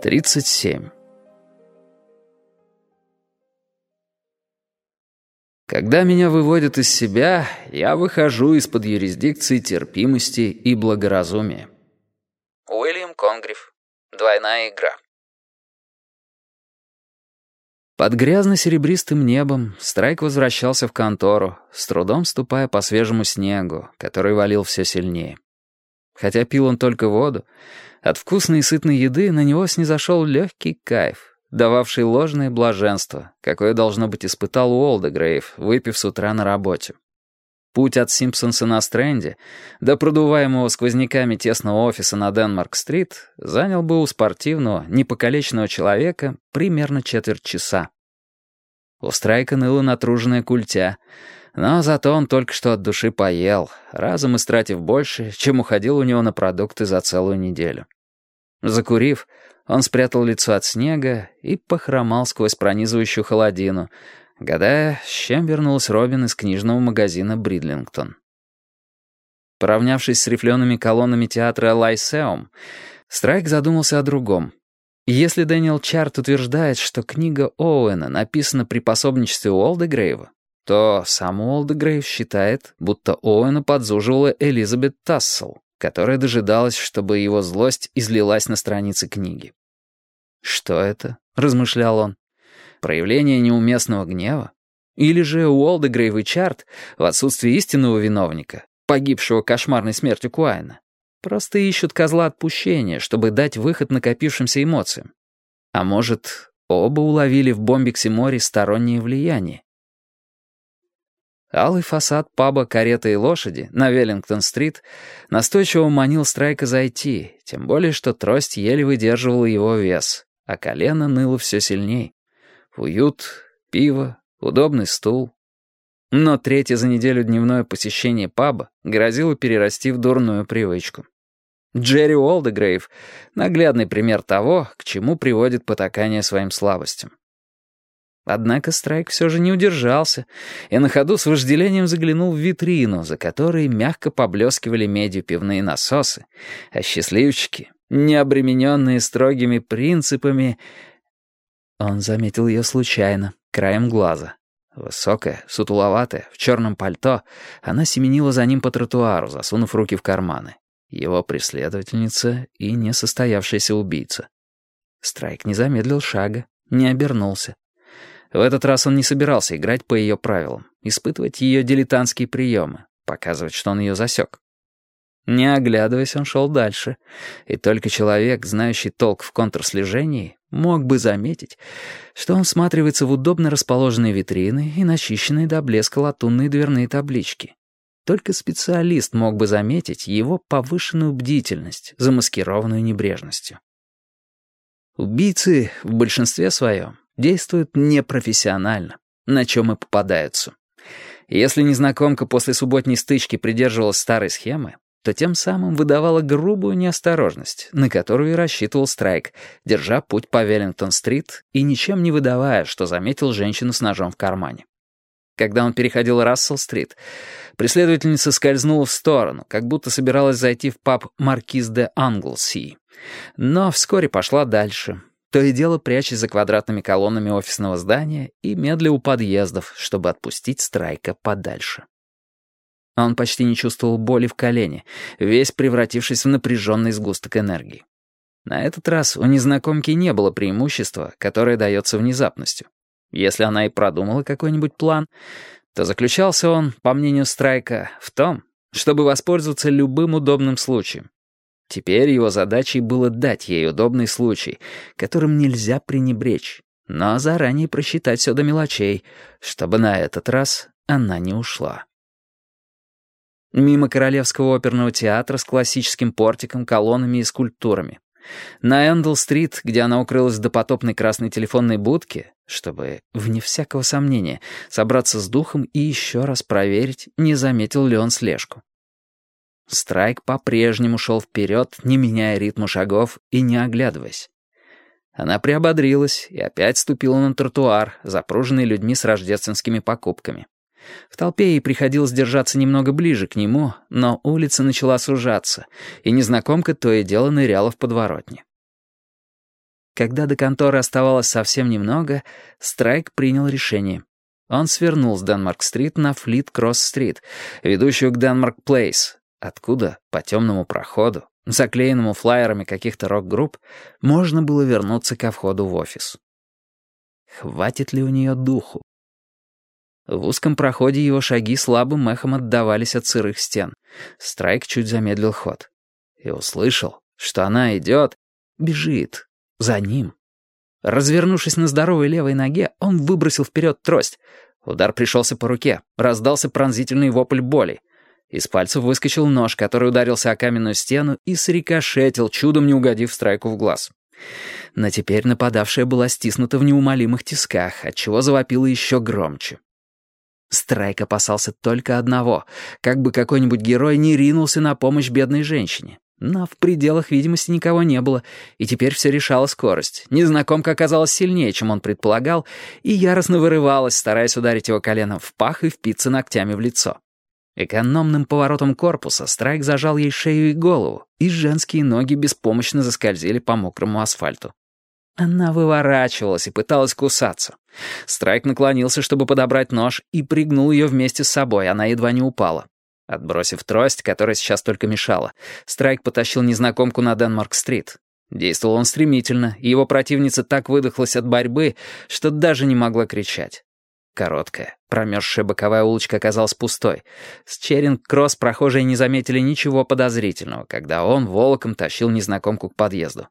Тридцать семь. Когда меня выводят из себя, я выхожу из-под юрисдикции терпимости и благоразумия. Уильям Конгриф. Двойная игра. Под грязно-серебристым небом Страйк возвращался в контору, с трудом ступая по свежему снегу, который валил все сильнее. Хотя пил он только воду, от вкусной и сытной еды на него снизошел легкий кайф, дававший ложное блаженство, какое, должно быть, испытал Уолдегрейв, выпив с утра на работе. Путь от Симпсонса на Стрэнде до продуваемого сквозняками тесного офиса на Денмарк-стрит занял бы у спортивного, непокалеченного человека примерно четверть часа. У Страйка ныла натруженная культя, но зато он только что от души поел, разом истратив больше, чем уходил у него на продукты за целую неделю. Закурив, он спрятал лицо от снега и похромал сквозь пронизывающую холодину, гадая, с чем вернулась Робин из книжного магазина «Бридлингтон». Поравнявшись с рифлеными колоннами театра «Лайсеум», Страйк задумался о другом. Если Дэниел Чарт утверждает, что книга Оуэна написана при пособничестве Уолдегрейва, то сам Уолдегрейв считает, будто Оуэна подзуживала Элизабет Тассел, которая дожидалась, чтобы его злость излилась на странице книги. «Что это?» — размышлял он. «Проявление неуместного гнева? Или же Уолдегрейв и Чарт, в отсутствие истинного виновника, погибшего кошмарной смертью Куайна, просто ищут козла отпущения, чтобы дать выход накопившимся эмоциям? А может, оба уловили в Бомбиксе море стороннее влияние? Алый фасад паба «Карета и лошади» на Веллингтон-стрит настойчиво манил Страйка зайти, тем более что трость еле выдерживала его вес, а колено ныло все сильней. Уют, пиво, удобный стул. Но третье за неделю дневное посещение паба грозило перерасти в дурную привычку. Джерри Уолдегрейв — наглядный пример того, к чему приводит потакание своим слабостям. Однако Страйк все же не удержался и на ходу с вожделением заглянул в витрину, за которой мягко поблескивали медью пивные насосы, а счастливчики, не обремененные строгими принципами... Он заметил ее случайно, краем глаза. Высокая, сутуловатая, в черном пальто, она семенила за ним по тротуару, засунув руки в карманы. Его преследовательница и несостоявшаяся убийца. Страйк не замедлил шага, не обернулся. В этот раз он не собирался играть по ее правилам, испытывать ее дилетантские приемы, показывать, что он ее засек. Не оглядываясь, он шел дальше, и только человек, знающий толк в контрслежении, мог бы заметить, что он всматривается в удобно расположенные витрины и начищенные до блеска латунные дверные таблички. Только специалист мог бы заметить его повышенную бдительность, замаскированную небрежностью. Убийцы в большинстве своем действуют непрофессионально, на чем и попадаются. Если незнакомка после субботней стычки придерживалась старой схемы, то тем самым выдавала грубую неосторожность, на которую и рассчитывал Страйк, держа путь по Веллингтон-стрит и ничем не выдавая, что заметил женщину с ножом в кармане. Когда он переходил Рассел-стрит, преследовательница скользнула в сторону, как будто собиралась зайти в паб «Маркиз де Англси», но вскоре пошла дальше, то и дело прячась за квадратными колоннами офисного здания и медля у подъездов, чтобы отпустить Страйка подальше. Он почти не чувствовал боли в колене, весь превратившись в напряженный сгусток энергии. На этот раз у незнакомки не было преимущества, которое дается внезапностью. Если она и продумала какой-нибудь план, то заключался он, по мнению Страйка, в том, чтобы воспользоваться любым удобным случаем, Теперь его задачей было дать ей удобный случай, которым нельзя пренебречь, но заранее просчитать все до мелочей, чтобы на этот раз она не ушла. Мимо Королевского оперного театра с классическим портиком, колоннами и скульптурами. На Эндл-стрит, где она укрылась в допотопной красной телефонной будке, чтобы, вне всякого сомнения, собраться с духом и еще раз проверить, не заметил ли он слежку. Страйк по-прежнему шел вперед, не меняя ритма шагов и не оглядываясь. Она приободрилась и опять ступила на тротуар, запруженный людьми с рождественскими покупками. В толпе ей приходилось держаться немного ближе к нему, но улица начала сужаться, и незнакомка то и дело ныряла в подворотни. Когда до конторы оставалось совсем немного, Страйк принял решение. Он свернул с Денмарк-стрит на Флиткрофт-стрит, ведущую к Денмарк-Плейс, откуда, по темному проходу, заклеенному флаерами каких-то рок-групп, можно было вернуться ко входу в офис. Хватит ли у нее духу? В узком проходе его шаги слабым эхом отдавались от сырых стен. Страйк чуть замедлил ход. И услышал, что она идет, бежит, за ним. Развернувшись на здоровой левой ноге, он выбросил вперед трость. Удар пришелся по руке, раздался пронзительный вопль боли. Из пальцев выскочил нож, который ударился о каменную стену и срикошетил, чудом не угодив Страйку в глаз. Но теперь нападавшая была стиснута в неумолимых тисках, отчего завопила еще громче. Страйк опасался только одного, как бы какой-нибудь герой не ринулся на помощь бедной женщине. Но в пределах видимости никого не было, и теперь все решала скорость. Незнакомка оказалась сильнее, чем он предполагал, и яростно вырывалась, стараясь ударить его коленом в пах и впиться ногтями в лицо. Экономным поворотом корпуса Страйк зажал ей шею и голову, и женские ноги беспомощно заскользили по мокрому асфальту. Она выворачивалась и пыталась кусаться. Страйк наклонился, чтобы подобрать нож, и пригнул ее вместе с собой, она едва не упала. Отбросив трость, которая сейчас только мешала, Страйк потащил незнакомку на Денмарк-стрит. Действовал он стремительно, и его противница так выдохлась от борьбы, что даже не могла кричать. Короткая, промерзшая боковая улочка оказалась пустой. С Черинг-Кросс прохожие не заметили ничего подозрительного, когда он волоком тащил незнакомку к подъезду.